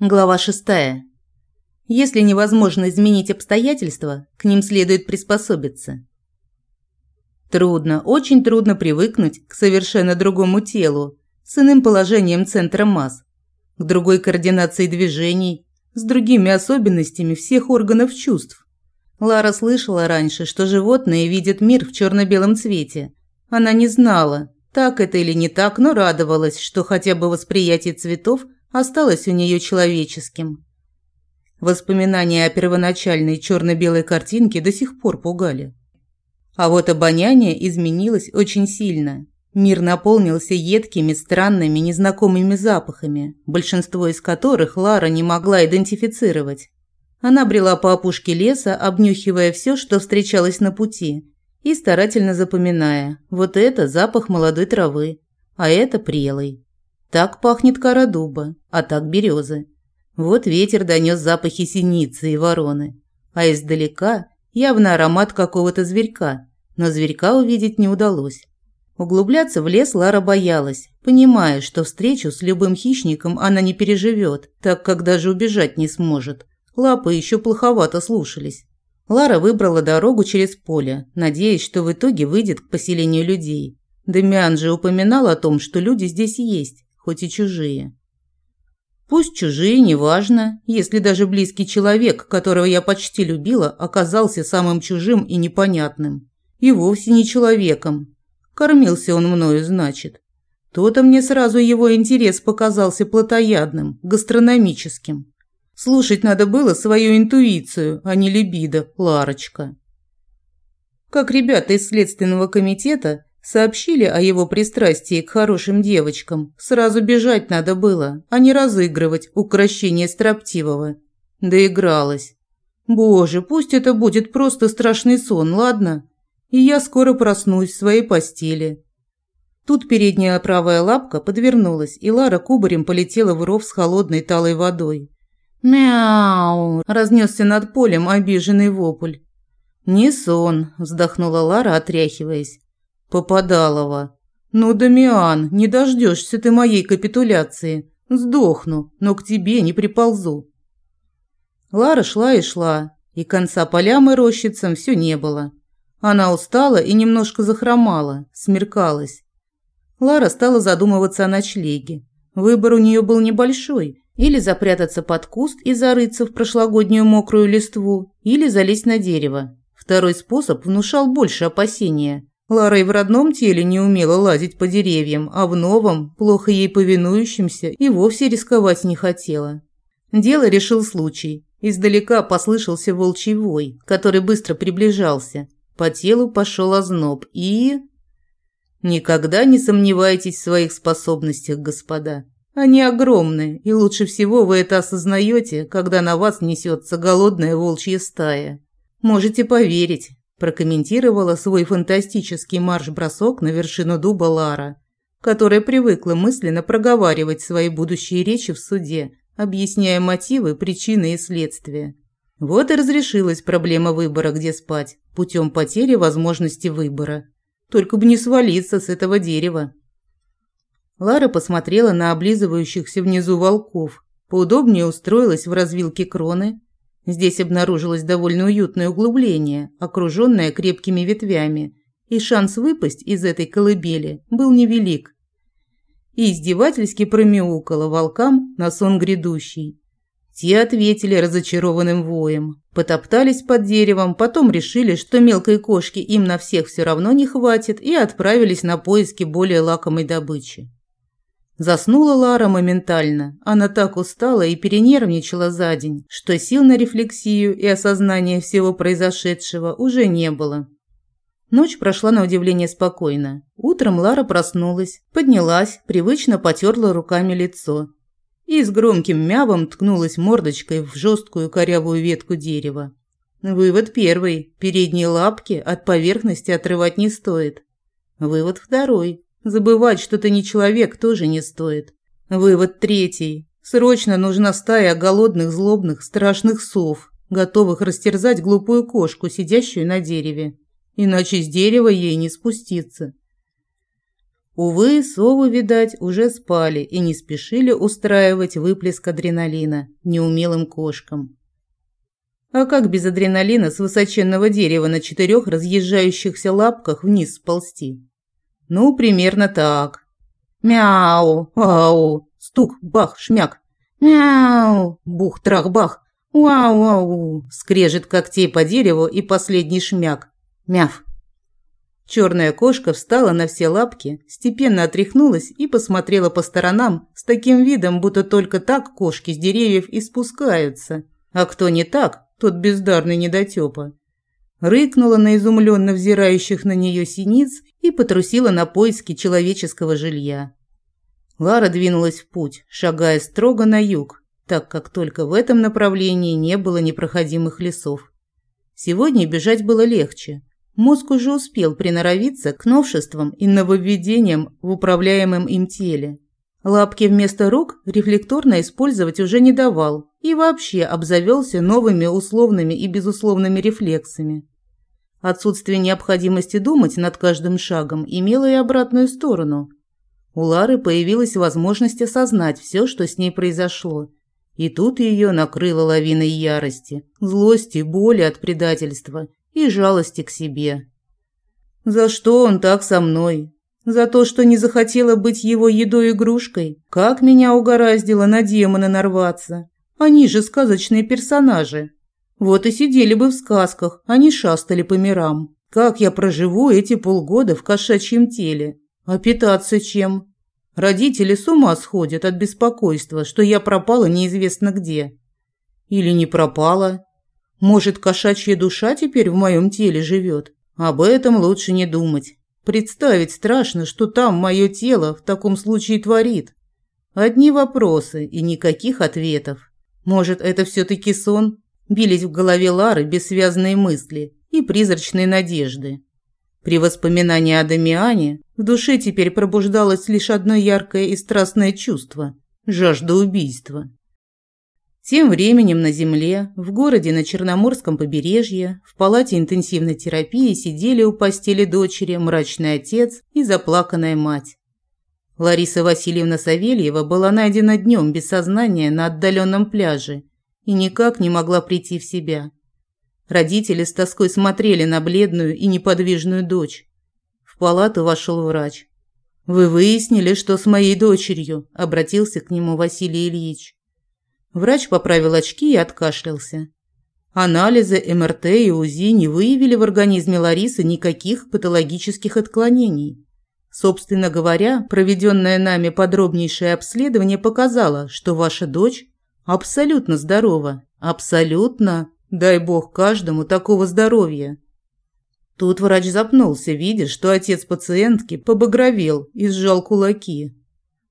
Глава 6. Если невозможно изменить обстоятельства, к ним следует приспособиться. Трудно, очень трудно привыкнуть к совершенно другому телу, с иным положением центра масс, к другой координации движений, с другими особенностями всех органов чувств. Лара слышала раньше, что животные видят мир в черно-белом цвете. Она не знала, так это или не так, но радовалась, что хотя бы восприятие цветов – осталось у нее человеческим. Воспоминания о первоначальной черно-белой картинке до сих пор пугали. А вот обоняние изменилось очень сильно. Мир наполнился едкими, странными, незнакомыми запахами, большинство из которых Лара не могла идентифицировать. Она брела по опушке леса, обнюхивая все, что встречалось на пути, и старательно запоминая: вот это запах молодой травы, а это прелый. Так пахнет кора дуба, а так березы. Вот ветер донес запахи синицы и вороны, а издалека явно аромат какого-то зверька, но зверька увидеть не удалось. Углубляться в лес Лара боялась, понимая, что встречу с любым хищником она не переживет, так как даже убежать не сможет. Лапы еще плоховато слушались. Лара выбрала дорогу через поле, надеясь, что в итоге выйдет к поселению людей. Демиан же упоминал о том, что люди здесь есть, хоть и чужие. Пусть чужие, неважно, если даже близкий человек, которого я почти любила, оказался самым чужим и непонятным. И вовсе не человеком. Кормился он мною, значит. То-то мне сразу его интерес показался плотоядным, гастрономическим. Слушать надо было свою интуицию, а не либидо, Ларочка. Как ребята из следственного комитета Сообщили о его пристрастии к хорошим девочкам. Сразу бежать надо было, а не разыгрывать укращение строптивого. Доигралась. Боже, пусть это будет просто страшный сон, ладно? И я скоро проснусь в своей постели. Тут передняя правая лапка подвернулась, и Лара кубарем полетела в ров с холодной талой водой. «Мяу!» – разнесся над полем обиженный вопль. «Не сон», – вздохнула Лара, отряхиваясь. Попадалова. Ну, Дамиан, не дождешься ты моей капитуляции. Сдохну, но к тебе не приползу. Лара шла и шла, и конца полям и рощицам все не было. Она устала и немножко захромала, смеркалась. Лара стала задумываться о ночлеге. Выбор у нее был небольшой. Или запрятаться под куст и зарыться в прошлогоднюю мокрую листву, или залезть на дерево. Второй способ внушал больше опасения. Лара и в родном теле не умела лазить по деревьям, а в новом, плохо ей повинующемся, и вовсе рисковать не хотела. Дело решил случай. Издалека послышался волчий вой, который быстро приближался. По телу пошел озноб и... Никогда не сомневайтесь в своих способностях, господа. Они огромные, и лучше всего вы это осознаете, когда на вас несется голодная волчья стая. Можете поверить, прокомментировала свой фантастический марш-бросок на вершину дуба Лара, которая привыкла мысленно проговаривать свои будущие речи в суде, объясняя мотивы, причины и следствия. Вот и разрешилась проблема выбора, где спать, путем потери возможности выбора. Только бы не свалиться с этого дерева. Лара посмотрела на облизывающихся внизу волков, поудобнее устроилась в развилке кроны, Здесь обнаружилось довольно уютное углубление, окруженное крепкими ветвями, и шанс выпасть из этой колыбели был невелик. И издевательски промяукала волкам на сон грядущий. Те ответили разочарованным воем, потоптались под деревом, потом решили, что мелкой кошки им на всех все равно не хватит, и отправились на поиски более лакомой добычи. Заснула Лара моментально. Она так устала и перенервничала за день, что сил на рефлексию и осознание всего произошедшего уже не было. Ночь прошла на удивление спокойно. Утром Лара проснулась, поднялась, привычно потерла руками лицо и с громким мявом ткнулась мордочкой в жесткую корявую ветку дерева. Вывод первый. Передние лапки от поверхности отрывать не стоит. Вывод второй. Забывать, что ты не человек, тоже не стоит. Вывод третий. Срочно нужна стая голодных, злобных, страшных сов, готовых растерзать глупую кошку, сидящую на дереве. Иначе с дерева ей не спуститься. Увы, совы, видать, уже спали и не спешили устраивать выплеск адреналина неумелым кошкам. А как без адреналина с высоченного дерева на четырех разъезжающихся лапках вниз сползти? Ну, примерно так. Мяу, ау, стук, бах, шмяк. Мяу, бух, трах, бах. Вау, вау, скрежет когтей по дереву и последний шмяк. Мяв. Черная кошка встала на все лапки, степенно отряхнулась и посмотрела по сторонам с таким видом, будто только так кошки с деревьев и спускаются. А кто не так, тот бездарный недотёпа. Рыкнула на изумленно взирающих на нее синиц и потрусила на поиски человеческого жилья. Лара двинулась в путь, шагая строго на юг, так как только в этом направлении не было непроходимых лесов. Сегодня бежать было легче – Мозг уже успел приноровиться к новшествам и нововведениям в управляемом им теле. Лапки вместо рук рефлекторно использовать уже не давал и вообще обзавелся новыми условными и безусловными рефлексами. Отсутствие необходимости думать над каждым шагом имело и обратную сторону. У Лары появилась возможность осознать все, что с ней произошло. И тут ее накрыло лавиной ярости, злости, боли от предательства и жалости к себе. За что он так со мной? За то, что не захотела быть его едой-игрушкой? Как меня угораздило на демона нарваться? Они же сказочные персонажи. Вот и сидели бы в сказках, а не шастали по мирам. Как я проживу эти полгода в кошачьем теле? А питаться чем? Родители с ума сходят от беспокойства, что я пропала неизвестно где. Или не пропала, может, кошачья душа теперь в моем теле живет? Об этом лучше не думать. Представить страшно, что там мое тело в таком случае творит. Одни вопросы и никаких ответов. Может, это все-таки сон? Бились в голове Лары бессвязные мысли и призрачные надежды. При воспоминании о Дамиане в душе теперь пробуждалось лишь одно яркое и страстное чувство – жажда убийства. Тем временем на земле, в городе на Черноморском побережье, в палате интенсивной терапии сидели у постели дочери мрачный отец и заплаканная мать. Лариса Васильевна Савельева была найдена днем без сознания на отдаленном пляже и никак не могла прийти в себя. Родители с тоской смотрели на бледную и неподвижную дочь. В палату вошел врач. «Вы выяснили, что с моей дочерью?» – обратился к нему Василий Ильич. Врач поправил очки и откашлялся. Анализы МРТ и УЗИ не выявили в организме Ларисы никаких патологических отклонений. Собственно говоря, проведенное нами подробнейшее обследование показало, что ваша дочь абсолютно здорова. Абсолютно. Дай бог каждому такого здоровья. Тут врач запнулся, видя, что отец пациентки побагровел и сжал кулаки.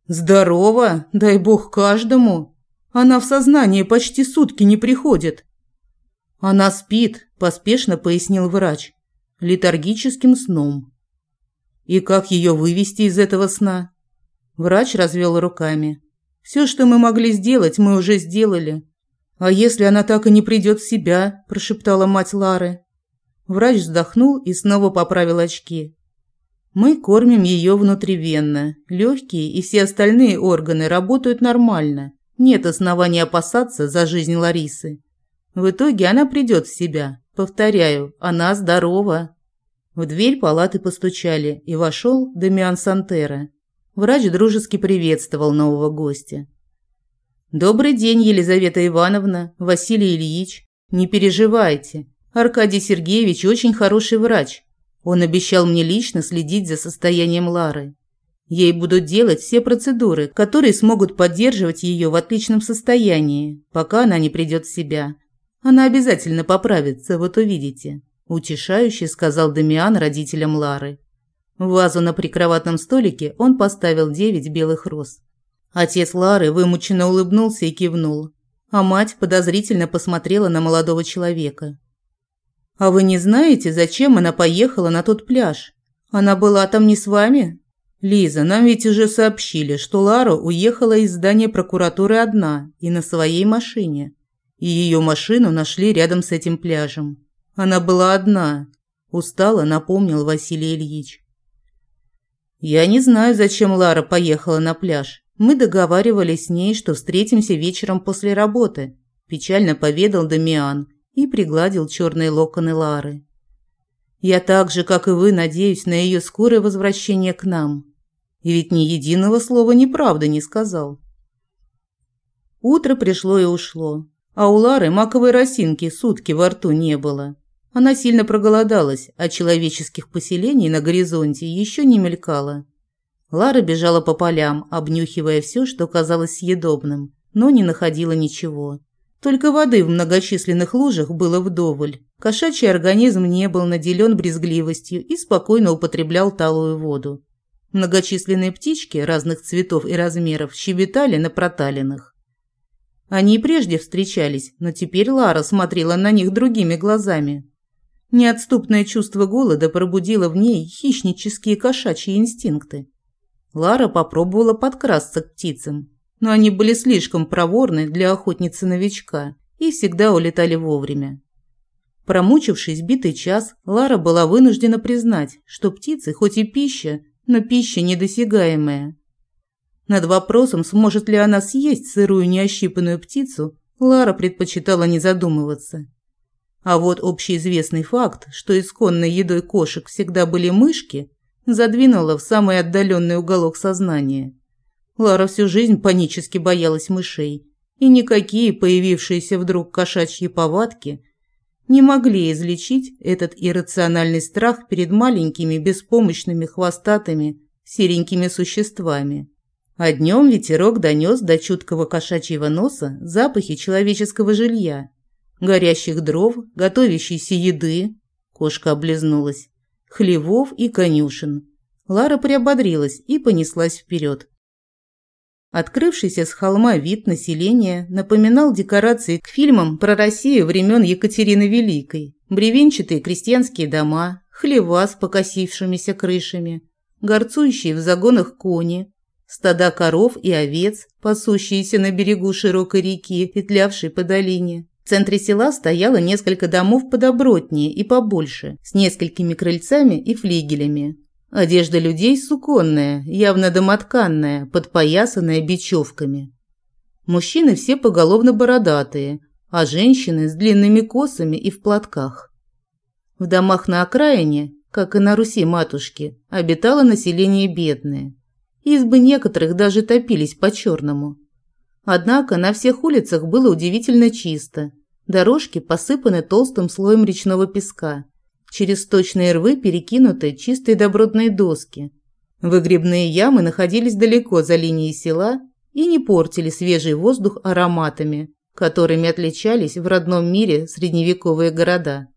«Здорово! Дай бог каждому!» Она в сознание почти сутки не приходит. Она спит, поспешно пояснил врач. Летаргическим сном. И как ее вывести из этого сна? Врач развел руками. Все, что мы могли сделать, мы уже сделали. А если она так и не придет в себя, прошептала мать Лары. Врач вздохнул и снова поправил очки. Мы кормим ее внутривенно. Легкие и все остальные органы работают нормально. Нет оснований опасаться за жизнь Ларисы. В итоге она придет в себя. Повторяю, она здорова. В дверь палаты постучали, и вошел Демиан Сантера. Врач дружески приветствовал нового гостя. «Добрый день, Елизавета Ивановна, Василий Ильич. Не переживайте. Аркадий Сергеевич очень хороший врач. Он обещал мне лично следить за состоянием Лары. Ей будут делать все процедуры, которые смогут поддерживать ее в отличном состоянии, пока она не придет в себя. Она обязательно поправится, вот увидите», – утешающе сказал Дамиан родителям Лары. В вазу на прикроватном столике он поставил девять белых роз. Отец Лары вымученно улыбнулся и кивнул, а мать подозрительно посмотрела на молодого человека. «А вы не знаете, зачем она поехала на тот пляж? Она была там не с вами?» «Лиза, нам ведь уже сообщили, что Лара уехала из здания прокуратуры одна и на своей машине. И ее машину нашли рядом с этим пляжем. Она была одна», – устало напомнил Василий Ильич. Я не знаю, зачем Лара поехала на пляж. Мы договаривались с ней, что встретимся вечером после работы, печально поведал Дамиан и пригладил черные локоны Лары. Я так же, как и вы, надеюсь на ее скорое возвращение к нам. И ведь ни единого слова неправды не сказал. Утро пришло и ушло, а у Лары маковой росинки сутки во рту не было. Она сильно проголодалась, а человеческих поселений на горизонте еще не мелькало. Лара бежала по полям, обнюхивая все, что казалось съедобным, но не находила ничего. Только воды в многочисленных лужах было вдоволь. Кошачий организм не был наделен брезгливостью и спокойно употреблял талую воду. Многочисленные птички разных цветов и размеров щебетали на проталинах. Они и прежде встречались, но теперь Лара смотрела на них другими глазами. Неотступное чувство голода пробудило в ней хищнические кошачьи инстинкты. Лара попробовала подкрасться к птицам, но они были слишком проворны для охотницы-новичка и всегда улетали вовремя. Промучившись битый час, Лара была вынуждена признать, что птицы хоть и пища, но пища недосягаемая. Над вопросом, сможет ли она съесть сырую неощипанную птицу, Лара предпочитала не задумываться. А вот общеизвестный факт, что исконной едой кошек всегда были мышки, задвинула в самый отдаленный уголок сознания. Лара всю жизнь панически боялась мышей, и никакие появившиеся вдруг кошачьи повадки не могли излечить этот иррациональный страх перед маленькими беспомощными хвостатыми серенькими существами. А днем ветерок донес до чуткого кошачьего носа запахи человеческого жилья, горящих дров, готовящейся еды. Кошка облизнулась хлевов и конюшен. Лара приободрилась и понеслась вперед. Открывшийся с холма вид населения напоминал декорации к фильмам про Россию времен Екатерины Великой. Бревенчатые крестьянские дома, хлева с покосившимися крышами, горцующие в загонах кони, стада коров и овец, пасущиеся на берегу широкой реки, петлявшей по долине, в центре села стояло несколько домов подобротнее и побольше, с несколькими крыльцами и флигелями. Одежда людей суконная, явно домотканная, подпоясанная бечевками. Мужчины все поголовно бородатые, а женщины с длинными косами и в платках. В домах на окраине, как и на Руси матушки, обитало население бедное. Избы некоторых даже топились по-черному. Однако на всех улицах было удивительно чисто. Дорожки посыпаны толстым слоем речного песка. Через сточные рвы перекинуты чистые добротные доски. Выгребные ямы находились далеко за линией села и не портили свежий воздух ароматами, которыми отличались в родном мире средневековые города.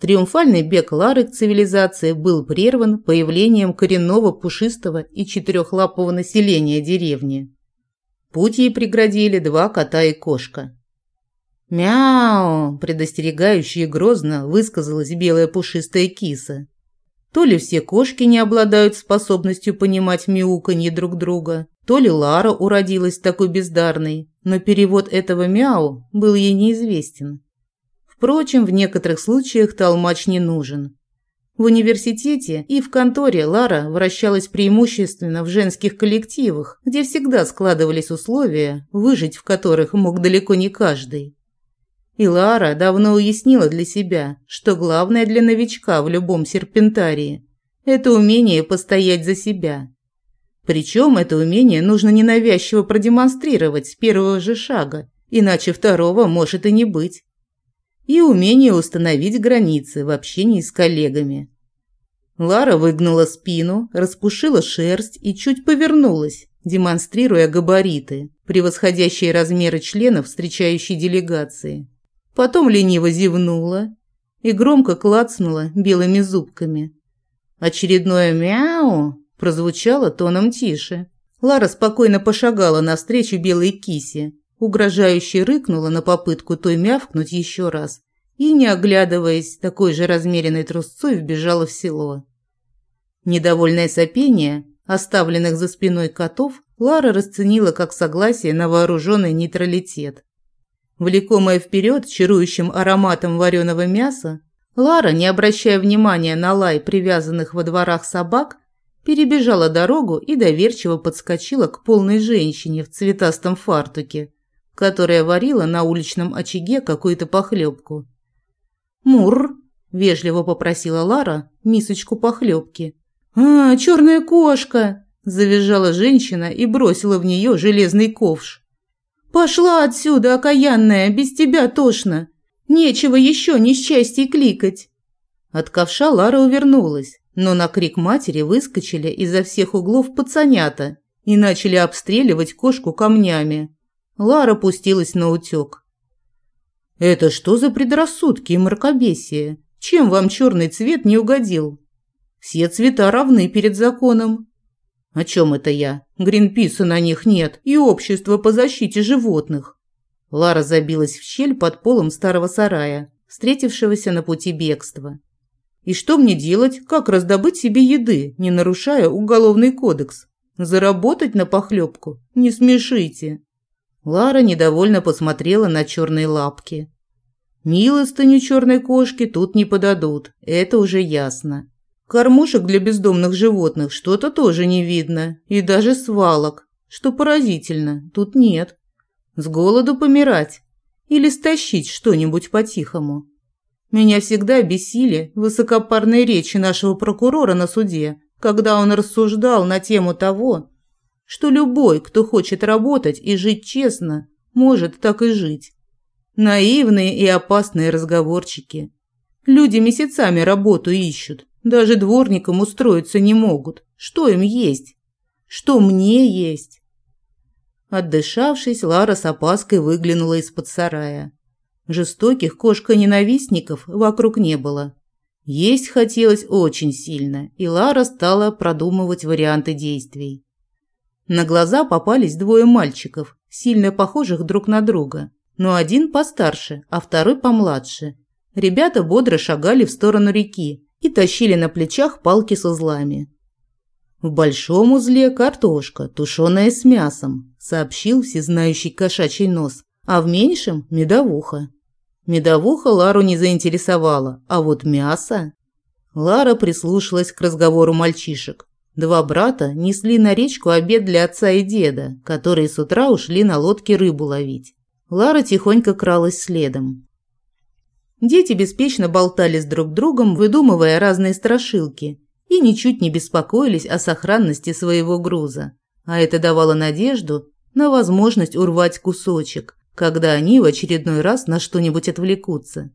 Триумфальный бег Лары к цивилизации был прерван появлением коренного пушистого и четырехлапого населения деревни. Путь ей преградили два кота и кошка. «Мяу!» – предостерегающе и грозно высказалась белая пушистая киса. То ли все кошки не обладают способностью понимать мяуканье друг друга, то ли Лара уродилась такой бездарной, но перевод этого «мяу» был ей неизвестен. Впрочем, в некоторых случаях толмач не нужен. В университете и в конторе Лара вращалась преимущественно в женских коллективах, где всегда складывались условия, выжить в которых мог далеко не каждый. И Лара давно уяснила для себя, что главное для новичка в любом серпентарии – это умение постоять за себя. Причем это умение нужно ненавязчиво продемонстрировать с первого же шага, иначе второго может и не быть и умение установить границы в общении с коллегами. Лара выгнула спину, распушила шерсть и чуть повернулась, демонстрируя габариты, превосходящие размеры членов встречающей делегации. Потом лениво зевнула и громко клацнула белыми зубками. Очередное «мяу» прозвучало тоном тише. Лара спокойно пошагала навстречу белой кисе, угрожающе рыкнула на попытку той мявкнуть еще раз и, не оглядываясь, такой же размеренной трусцой вбежала в село. Недовольное сопение, оставленных за спиной котов, Лара расценила как согласие на вооруженный нейтралитет. Влекомая вперед чарующим ароматом вареного мяса, Лара, не обращая внимания на лай привязанных во дворах собак, перебежала дорогу и доверчиво подскочила к полной женщине в цветастом фартуке, которая варила на уличном очаге какую-то похлебку. «Мур!» – вежливо попросила Лара мисочку похлебки. «А, черная кошка!» – завизжала женщина и бросила в нее железный ковш. «Пошла отсюда, окаянная, без тебя тошно! Нечего еще несчастье кликать!» От ковша Лара увернулась, но на крик матери выскочили изо всех углов пацанята и начали обстреливать кошку камнями. Лара пустилась на утек. «Это что за предрассудки и мракобесие? Чем вам черный цвет не угодил? Все цвета равны перед законом». «О чем это я? Гринписа на них нет и общества по защите животных». Лара забилась в щель под полом старого сарая, встретившегося на пути бегства. И что мне делать, как раздобыть себе еды, не нарушая уголовный кодекс? Заработать на похлебку? Не смешите. Лара недовольно посмотрела на черные лапки. Милостыню черной кошки тут не подадут, это уже ясно. Кормушек для бездомных животных что-то тоже не видно, и даже свалок, что поразительно, тут нет. С голоду помирать или стащить что-нибудь по-тихому. Меня всегда бесили высокопарные речи нашего прокурора на суде, когда он рассуждал на тему того, что любой, кто хочет работать и жить честно, может так и жить. Наивные и опасные разговорчики. Люди месяцами работу ищут, даже дворником устроиться не могут. Что им есть? Что мне есть? Отдышавшись, Лара с опаской выглянула из-под сарая. Жестоких кошка-ненавистников вокруг не было. Есть хотелось очень сильно, и Лара стала продумывать варианты действий. На глаза попались двое мальчиков, сильно похожих друг на друга, но один постарше, а второй помладше. Ребята бодро шагали в сторону реки и тащили на плечах палки с узлами. «В большом узле картошка, тушеная с мясом», – сообщил всезнающий кошачий нос, а в меньшем – медовуха. Медовуха Лару не заинтересовала, а вот мясо... Лара прислушалась к разговору мальчишек. Два брата несли на речку обед для отца и деда, которые с утра ушли на лодке рыбу ловить. Лара тихонько кралась следом. Дети беспечно болтали с друг другом, выдумывая разные страшилки, и ничуть не беспокоились о сохранности своего груза. А это давало надежду на возможность урвать кусочек, когда они в очередной раз на что-нибудь отвлекутся.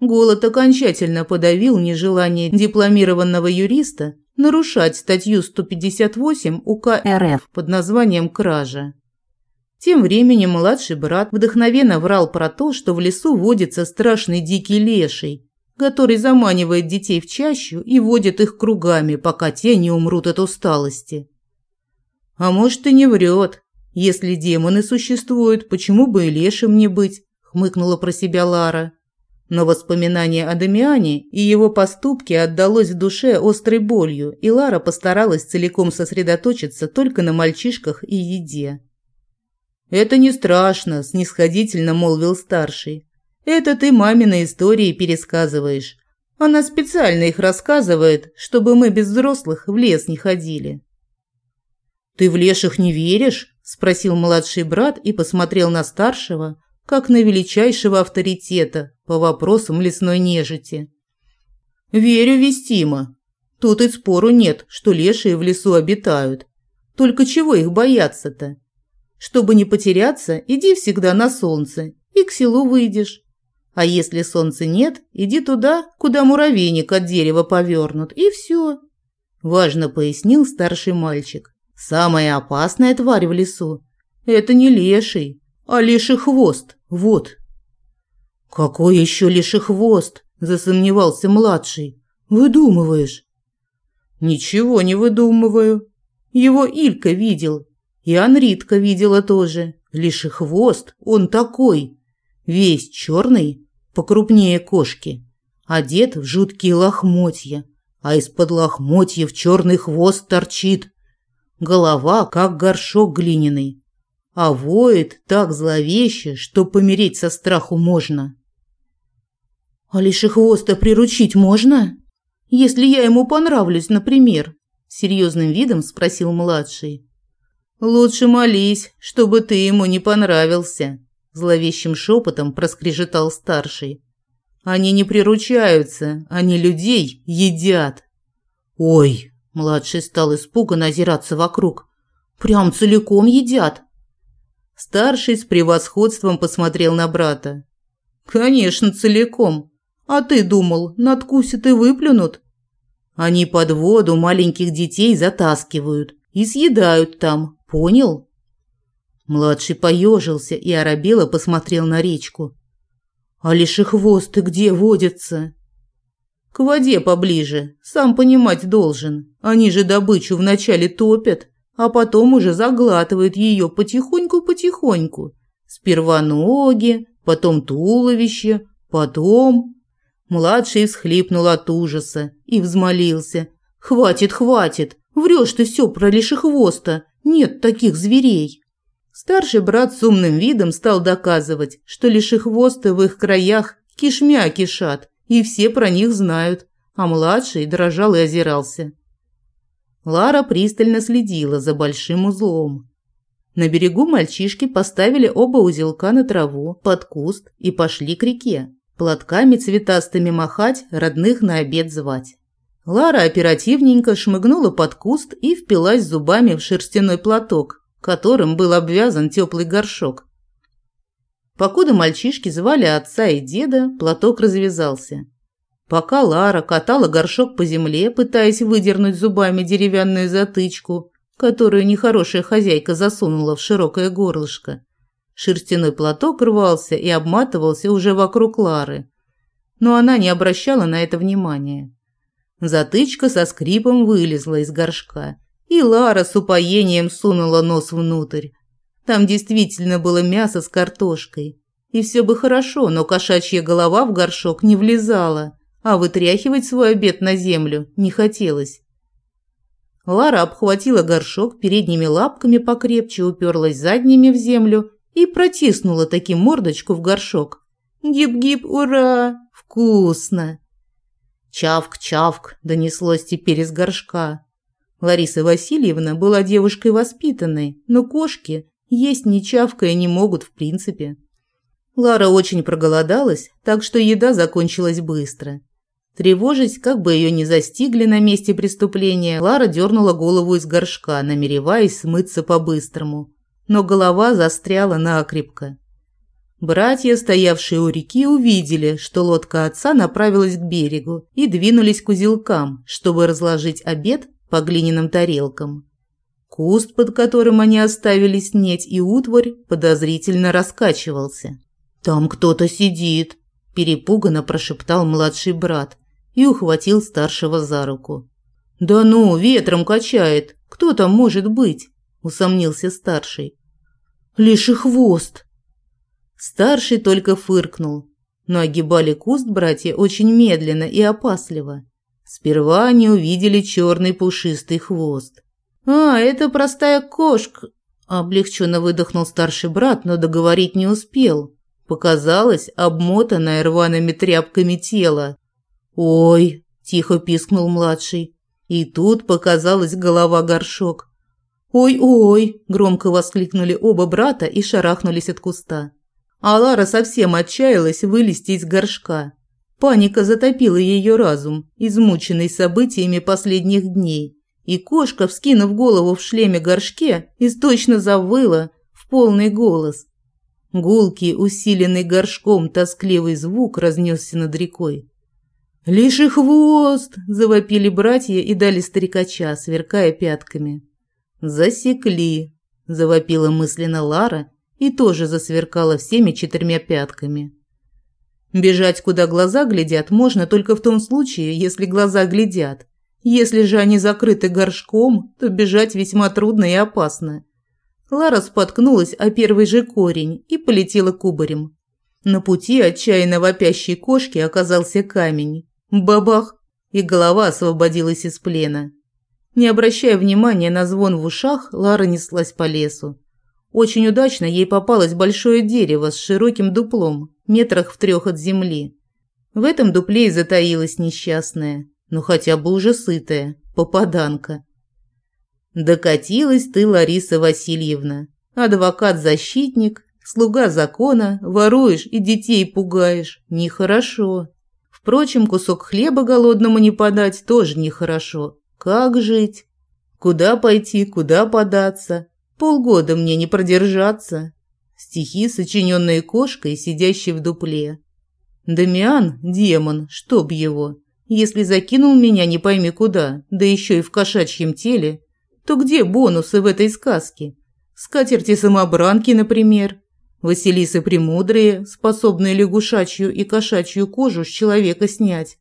Голод окончательно подавил нежелание дипломированного юриста нарушать статью 158 УК РФ под названием «Кража». Тем временем младший брат вдохновенно врал про то, что в лесу водится страшный дикий леший, который заманивает детей в чащу и водит их кругами, пока те не умрут от усталости. А может и не врет, если демоны существуют, почему бы и лешим не быть? хмыкнула про себя Лара. Но воспоминание о Дамиане и его поступки отдалось в душе острой болью, и Лара постаралась целиком сосредоточиться только на мальчишках и еде. «Это не страшно», – снисходительно молвил старший. «Это ты мамины истории пересказываешь. Она специально их рассказывает, чтобы мы без взрослых в лес не ходили». «Ты в леших не веришь?» спросил младший брат и посмотрел на старшего, как на величайшего авторитета по вопросам лесной нежити. Верю вестимо. Тут и спору нет, что лешие в лесу обитают. Только чего их бояться-то? Чтобы не потеряться, иди всегда на солнце и к селу выйдешь. А если солнца нет, иди туда, куда муравейник от дерева повернут, и все. Важно пояснил старший мальчик. Самая опасная тварь в лесу – это не леший, а леший хвост. Вот. Какой еще леший хвост? Засомневался младший. Выдумываешь? Ничего не выдумываю. Его Илька видел, и Анритка видела тоже. Леший хвост, он такой, весь черный, покрупнее кошки, одет в жуткие лохмотья, а из-под лохмотьев черный хвост торчит голова как горшок глиняный, а воет так зловеще, что помереть со страху можно. А лишь хвоста приручить можно? Если я ему понравлюсь, например, серьезным видом спросил младший. Лучше молись, чтобы ты ему не понравился, зловещим шепотом проскрежетал старший. Они не приручаются, они людей едят. Ой, младший стал испуганно озираться вокруг. Прям целиком едят. Старший с превосходством посмотрел на брата. Конечно, целиком. А ты думал, надкусят и выплюнут? Они под воду маленьких детей затаскивают и съедают там, понял? Младший поежился и оробело посмотрел на речку. А лишехвосты где водятся? К воде поближе, сам понимать должен. Они же добычу вначале топят, а потом уже заглатывают ее потихоньку-потихоньку. Сперва ноги, потом туловище, потом... Младший всхлипнул от ужаса и взмолился. «Хватит, хватит! Врешь ты все про лишехвоста! Нет таких зверей!» Старший брат с умным видом стал доказывать, что лишехвосты в их краях кишмя кишат, и все про них знают, а младший дрожал и озирался. Лара пристально следила за большим узлом. На берегу мальчишки поставили оба узелка на траву, под куст и пошли к реке. Платками цветастыми махать, родных на обед звать. Лара оперативненько шмыгнула под куст и впилась зубами в шерстяной платок, которым был обвязан теплый горшок. Покуда мальчишки звали отца и деда, платок развязался. Пока Лара катала горшок по земле, пытаясь выдернуть зубами деревянную затычку, которую нехорошая хозяйка засунула в широкое горлышко. Шерстяной платок рвался и обматывался уже вокруг Лары. Но она не обращала на это внимания. Затычка со скрипом вылезла из горшка, и Лара с упоением сунула нос внутрь. Там действительно было мясо с картошкой. И все бы хорошо, но кошачья голова в горшок не влезала, а вытряхивать свой обед на землю не хотелось. Лара обхватила горшок передними лапками покрепче, уперлась задними в землю и протиснула таки мордочку в горшок. «Гип-гип, ура! Вкусно!» «Чавк-чавк!» – донеслось теперь из горшка. Лариса Васильевна была девушкой воспитанной, но кошки есть не чавкая не могут в принципе. Лара очень проголодалась, так что еда закончилась быстро. Тревожась, как бы ее не застигли на месте преступления, Лара дернула голову из горшка, намереваясь смыться по-быстрому. Но голова застряла накрепко. Братья, стоявшие у реки, увидели, что лодка отца направилась к берегу и двинулись к узелкам, чтобы разложить обед по глиняным тарелкам. Куст, под которым они оставили снеть и утварь, подозрительно раскачивался. «Там кто-то сидит», – перепуганно прошептал младший брат и ухватил старшего за руку. «Да ну, ветром качает. Кто там может быть?» – усомнился старший. «Лишь и хвост!» Старший только фыркнул, но огибали куст братья очень медленно и опасливо. Сперва они увидели черный пушистый хвост. «А, это простая кошка!» – облегченно выдохнул старший брат, но договорить не успел. Показалось обмотанное рваными тряпками тело. «Ой!» – тихо пискнул младший. И тут показалась голова-горшок. «Ой-ой!» – громко воскликнули оба брата и шарахнулись от куста. А Лара совсем отчаялась вылезти из горшка. Паника затопила ее разум, измученный событиями последних дней. И кошка, вскинув голову в шлеме-горшке, источно завыла в полный голос. Гулкий, усиленный горшком, тоскливый звук разнесся над рекой. «Лишь и хвост!» – завопили братья и дали старикача, сверкая пятками. «Засекли!» – завопила мысленно Лара и тоже засверкала всеми четырьмя пятками. Бежать, куда глаза глядят, можно только в том случае, если глаза глядят. Если же они закрыты горшком, то бежать весьма трудно и опасно. Лара споткнулась о первый же корень и полетела кубарем. На пути отчаянно вопящей кошки оказался камень. Бабах! И голова освободилась из плена. Не обращая внимания на звон в ушах, Лара неслась по лесу. Очень удачно ей попалось большое дерево с широким дуплом, метрах в трех от земли. В этом дупле и затаилась несчастная, но хотя бы уже сытая, попаданка. Докатилась ты, Лариса Васильевна. Адвокат-защитник, слуга закона, воруешь и детей пугаешь. Нехорошо. Впрочем, кусок хлеба голодному не подать тоже нехорошо. Как жить? Куда пойти, куда податься? Полгода мне не продержаться. Стихи, сочиненные кошкой, сидящей в дупле. Дамиан – демон, чтоб его. Если закинул меня не пойми куда, да еще и в кошачьем теле, то где бонусы в этой сказке? Скатерти-самобранки, например. Василисы Премудрые, способные лягушачью и кошачью кожу с человека снять.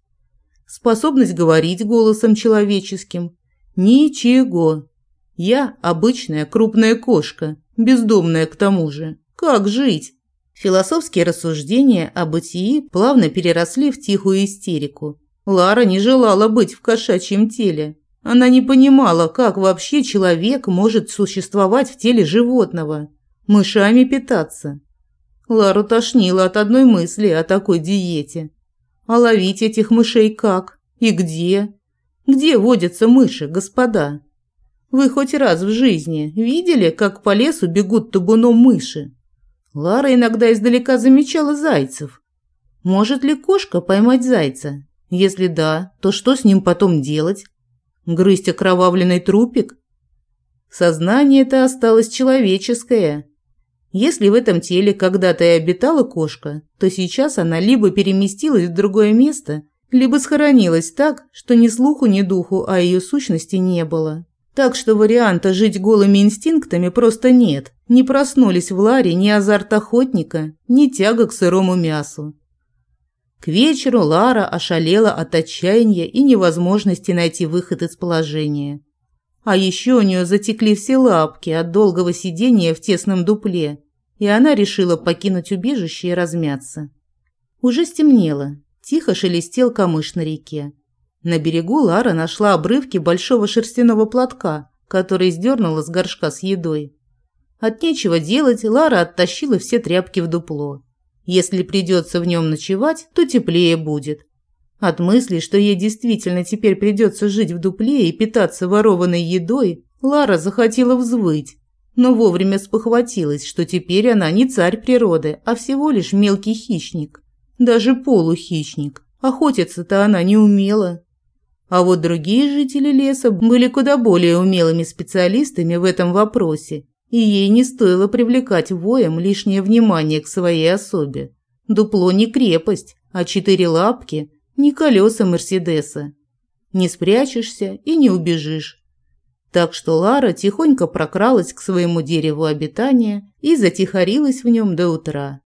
Способность говорить голосом человеческим. Ничего. Я обычная крупная кошка, бездомная к тому же. Как жить? Философские рассуждения о бытии плавно переросли в тихую истерику. Лара не желала быть в кошачьем теле. Она не понимала, как вообще человек может существовать в теле животного, мышами питаться. Лару тошнило от одной мысли о такой диете. А ловить этих мышей как? И где? Где водятся мыши, господа? Вы хоть раз в жизни видели, как по лесу бегут табуном мыши? Лара иногда издалека замечала зайцев. Может ли кошка поймать зайца? Если да, то что с ним потом делать? Грызть окровавленный трупик? Сознание-то осталось человеческое. Если в этом теле когда-то и обитала кошка, то сейчас она либо переместилась в другое место, либо схоронилась так, что ни слуху, ни духу о ее сущности не было. Так что варианта жить голыми инстинктами просто нет. Не проснулись в Ларе ни азарт охотника, ни тяга к сырому мясу. К вечеру Лара ошалела от отчаяния и невозможности найти выход из положения. А еще у нее затекли все лапки от долгого сидения в тесном дупле, и она решила покинуть убежище и размяться. Уже стемнело, тихо шелестел камыш на реке. На берегу Лара нашла обрывки большого шерстяного платка, который сдернула с горшка с едой. От нечего делать Лара оттащила все тряпки в дупло. Если придется в нем ночевать, то теплее будет. От мысли, что ей действительно теперь придется жить в дупле и питаться ворованной едой, Лара захотела взвыть, но вовремя спохватилась, что теперь она не царь природы, а всего лишь мелкий хищник. Даже полухищник. Охотиться-то она не умела. А вот другие жители леса были куда более умелыми специалистами в этом вопросе и ей не стоило привлекать воем лишнее внимание к своей особе. Дупло не крепость, а четыре лапки – не колеса Мерседеса. Не спрячешься и не убежишь. Так что Лара тихонько прокралась к своему дереву обитания и затихарилась в нем до утра.